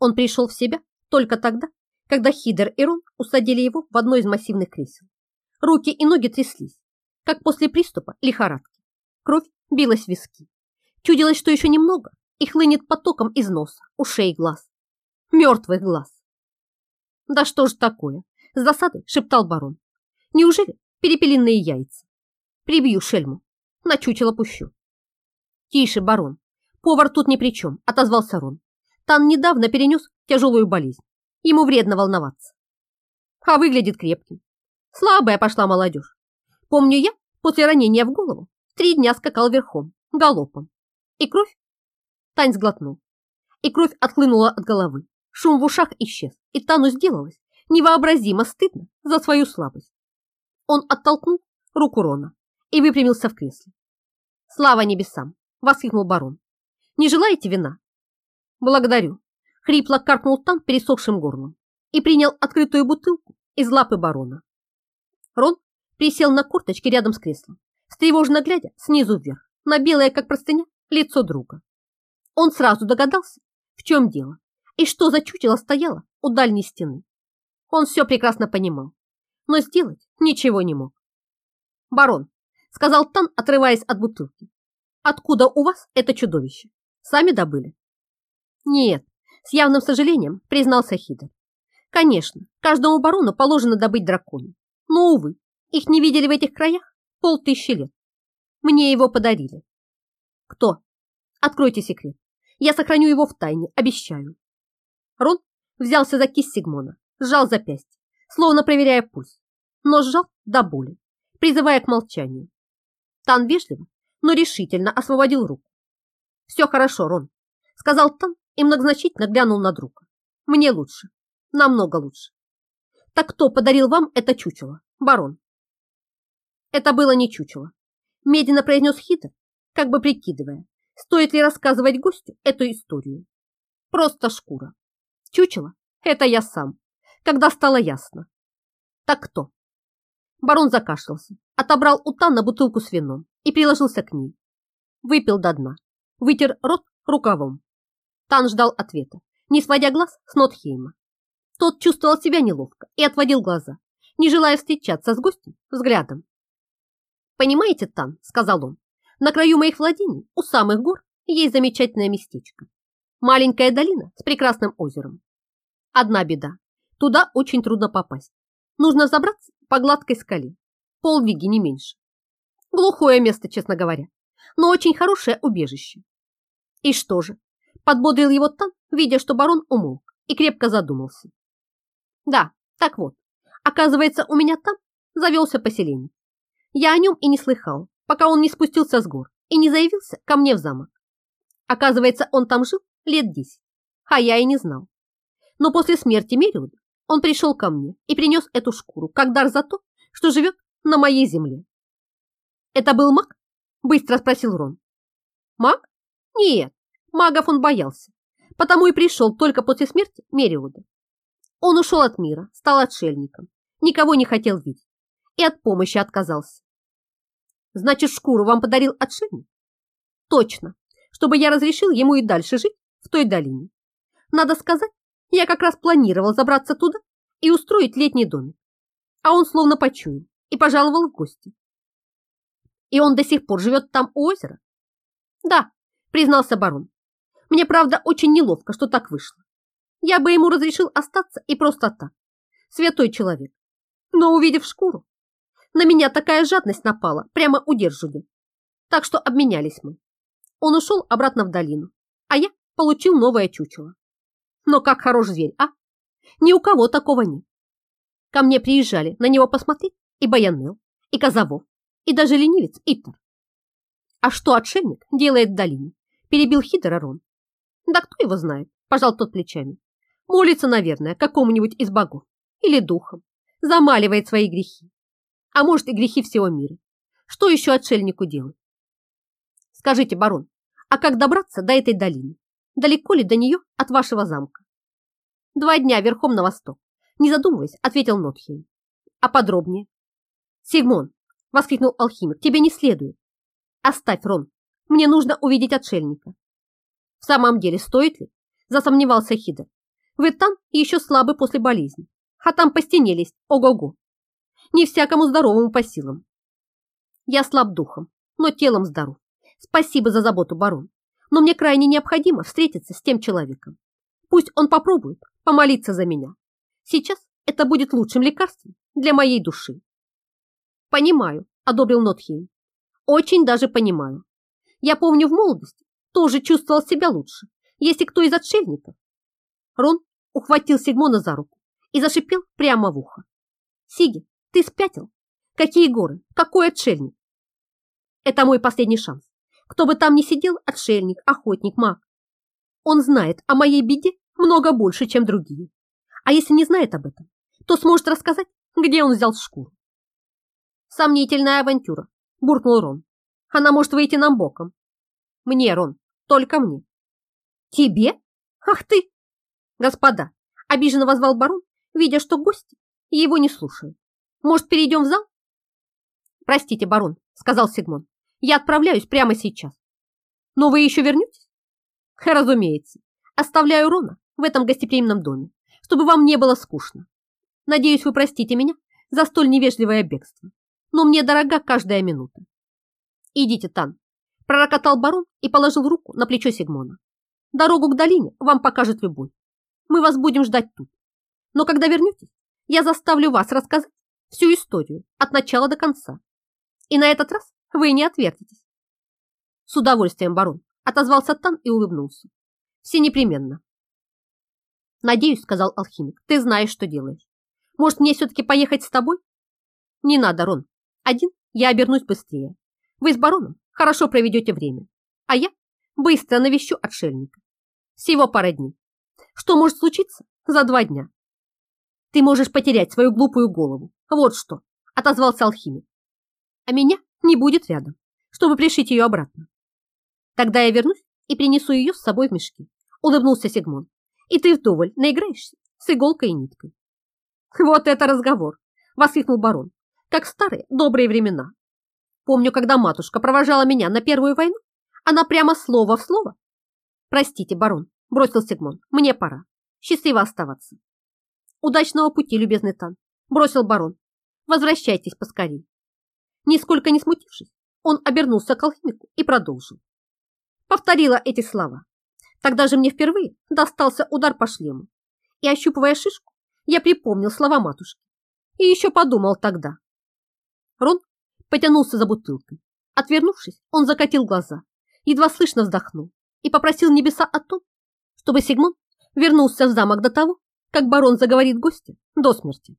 Он пришел в себя только тогда, когда Хидер и Рон усадили его в одно из массивных кресел. Руки и ноги тряслись, как после приступа лихорадки. Кровь билась в виски. Чудилось, что еще немного, и хлынет потоком из носа, ушей глаз. Мертвых глаз. Да что ж такое? С досадой шептал барон. Неужели перепелиные яйца? Прибью шельму, на чучело пущу. Тише, барон. Повар тут ни при чем, отозвался Рон. Тан недавно перенес тяжелую болезнь. Ему вредно волноваться. А выглядит крепким. Слабая пошла молодежь. Помню я, после ранения в голову, три дня скакал верхом, галопом. И кровь? Тань сглотнул. И кровь отхлынула от головы. Шум в ушах исчез, и Тану сделалось невообразимо стыдно за свою слабость. Он оттолкнул руку Рона и выпрямился в кресле. «Слава небесам!» — воскликнул барон. «Не желаете вина?» «Благодарю!» — хрипло каркнул Тан пересохшим горлом и принял открытую бутылку из лапы барона. Рон присел на курточке рядом с креслом, встревоженно глядя снизу вверх на белое, как простыня, лицо друга. Он сразу догадался, в чем дело и что за чучело стояло у дальней стены. Он все прекрасно понимал, но сделать ничего не мог. «Барон», — сказал Тан, отрываясь от бутылки, «откуда у вас это чудовище? Сами добыли?» «Нет», — с явным сожалением признался Хидер. «Конечно, каждому барону положено добыть дракона, но, увы, их не видели в этих краях полтысячи лет. Мне его подарили. Кто? Откройте секрет. Я сохраню его в тайне, обещаю. Рон взялся за кисть Сигмона, сжал запястье, словно проверяя пульс, но сжал до боли, призывая к молчанию. Тан вежливо, но решительно освободил руку. «Все хорошо, Рон», — сказал Тан и многозначительно глянул на друга. «Мне лучше, намного лучше». «Так кто подарил вам это чучело, барон?» Это было не чучело. Медленно произнес Хитер, как бы прикидывая, стоит ли рассказывать гостю эту историю. Просто шкура. Чучело – это я сам, когда стало ясно. Так кто? Барон закашлялся, отобрал у Тана бутылку с вином и приложился к ней. Выпил до дна, вытер рот рукавом. Тан ждал ответа, не сводя глаз с Нотхейма. Тот чувствовал себя неловко и отводил глаза, не желая встречаться с гостем взглядом. «Понимаете, Тан», — сказал он, — «на краю моих владений, у самых гор, есть замечательное местечко. Маленькая долина с прекрасным озером. Одна беда. Туда очень трудно попасть. Нужно забраться по гладкой скале. Полвиги, не меньше. Глухое место, честно говоря, но очень хорошее убежище. И что же? Подбодрил его Тан, видя, что барон умолк и крепко задумался. Да, так вот, оказывается, у меня там завелся поселение. Я о нем и не слыхал, пока он не спустился с гор и не заявился ко мне в замок. Оказывается, он там жил лет десять, а я и не знал. Но после смерти Мериуда он пришел ко мне и принес эту шкуру как дар за то, что живет на моей земле. «Это был маг?» – быстро спросил Рон. «Маг? Нет, магов он боялся, потому и пришел только после смерти Мериуда. Он ушел от мира, стал отшельником, никого не хотел видеть и от помощи отказался. Значит, шкуру вам подарил отшельник? Точно, чтобы я разрешил ему и дальше жить в той долине. Надо сказать, я как раз планировал забраться туда и устроить летний домик. А он словно почуял и пожаловал в гости. И он до сих пор живет там у озера? Да, признался барон. Мне, правда, очень неловко, что так вышло. Я бы ему разрешил остаться и просто так. Святой человек. Но увидев шкуру, на меня такая жадность напала, прямо удерживали. Так что обменялись мы. Он ушел обратно в долину, а я получил новое чучело. Но как хорош зверь, а? Ни у кого такого нет. Ко мне приезжали на него посмотреть и Баянел, и Казавов, и даже ленивец Итер. А что отшельник делает в долине? Перебил Хидер Арон. Да кто его знает, пожал тот плечами. Молится, наверное, какому-нибудь из богов или духом. Замаливает свои грехи а может и грехи всего мира. Что еще отшельнику делать? Скажите, барон, а как добраться до этой долины? Далеко ли до нее от вашего замка? Два дня верхом на восток. Не задумываясь, ответил Нотхейм. А подробнее? Сигмон, воскликнул алхимик, тебе не следует. Оставь, Рон, мне нужно увидеть отшельника. В самом деле, стоит ли? Засомневался Хидер. Там еще слабы после болезни, а там по стене лезть, ого-го. Не всякому здоровому по силам. Я слаб духом, но телом здоров. Спасибо за заботу, барон. Но мне крайне необходимо встретиться с тем человеком. Пусть он попробует помолиться за меня. Сейчас это будет лучшим лекарством для моей души. Понимаю, одобрил Нотхейм. Очень даже понимаю. Я помню в молодости тоже чувствовал себя лучше, если кто из отшельников. Рон ухватил Сигмона за руку и зашипел прямо в ухо. Сиги, ты спятил? Какие горы? Какой отшельник? Это мой последний шанс. Кто бы там ни сидел, отшельник, охотник, маг. Он знает о моей беде много больше, чем другие. А если не знает об этом, то сможет рассказать, где он взял шкуру. Сомнительная авантюра, буркнул Рон. Она может выйти нам боком. Мне, Рон, только мне. Тебе? Ах ты! Господа, обиженно возвал барон, видя, что гости его не слушают. Может, перейдем в зал? Простите, барон, сказал Сигмон. Я отправляюсь прямо сейчас. Но вы еще вернетесь? Разумеется. Оставляю Рона в этом гостеприимном доме, чтобы вам не было скучно. Надеюсь, вы простите меня за столь невежливое бегство, но мне дорога каждая минута. Идите, Тан, пророкотал барон и положил руку на плечо Сигмона. Дорогу к долине вам покажет любой. Мы вас будем ждать тут. Но когда вернетесь, я заставлю вас рассказать всю историю от начала до конца. И на этот раз вы не отвертитесь. С удовольствием, барон, отозвался Тан и улыбнулся. Все непременно. Надеюсь, сказал алхимик, ты знаешь, что делаешь. Может, мне все-таки поехать с тобой? Не надо, Рон. Один я обернусь быстрее. Вы с бароном хорошо проведете время, а я быстро навещу отшельника. Всего пара дней. Что может случиться за два дня? Ты можешь потерять свою глупую голову. Вот что, отозвался алхимик. А меня не будет рядом, чтобы пришить ее обратно. Тогда я вернусь и принесу ее с собой в мешке, улыбнулся Сигмон. И ты вдоволь наиграешься с иголкой и ниткой. Вот это разговор, воскликнул барон, как старые добрые времена. Помню, когда матушка провожала меня на первую войну, она прямо слово в слово. Простите, барон, бросил Сигмон, мне пора. Счастливо оставаться. Удачного пути, любезный Тан, бросил барон. Возвращайтесь поскорее. Нисколько не смутившись, он обернулся к алхимику и продолжил. Повторила эти слова. Тогда же мне впервые достался удар по шлему. И, ощупывая шишку, я припомнил слова матушки. И еще подумал тогда. Рон потянулся за бутылкой. Отвернувшись, он закатил глаза, едва слышно вздохнул и попросил небеса о том, чтобы Сигмон вернулся в замок до того, как барон заговорит гостя до смерти.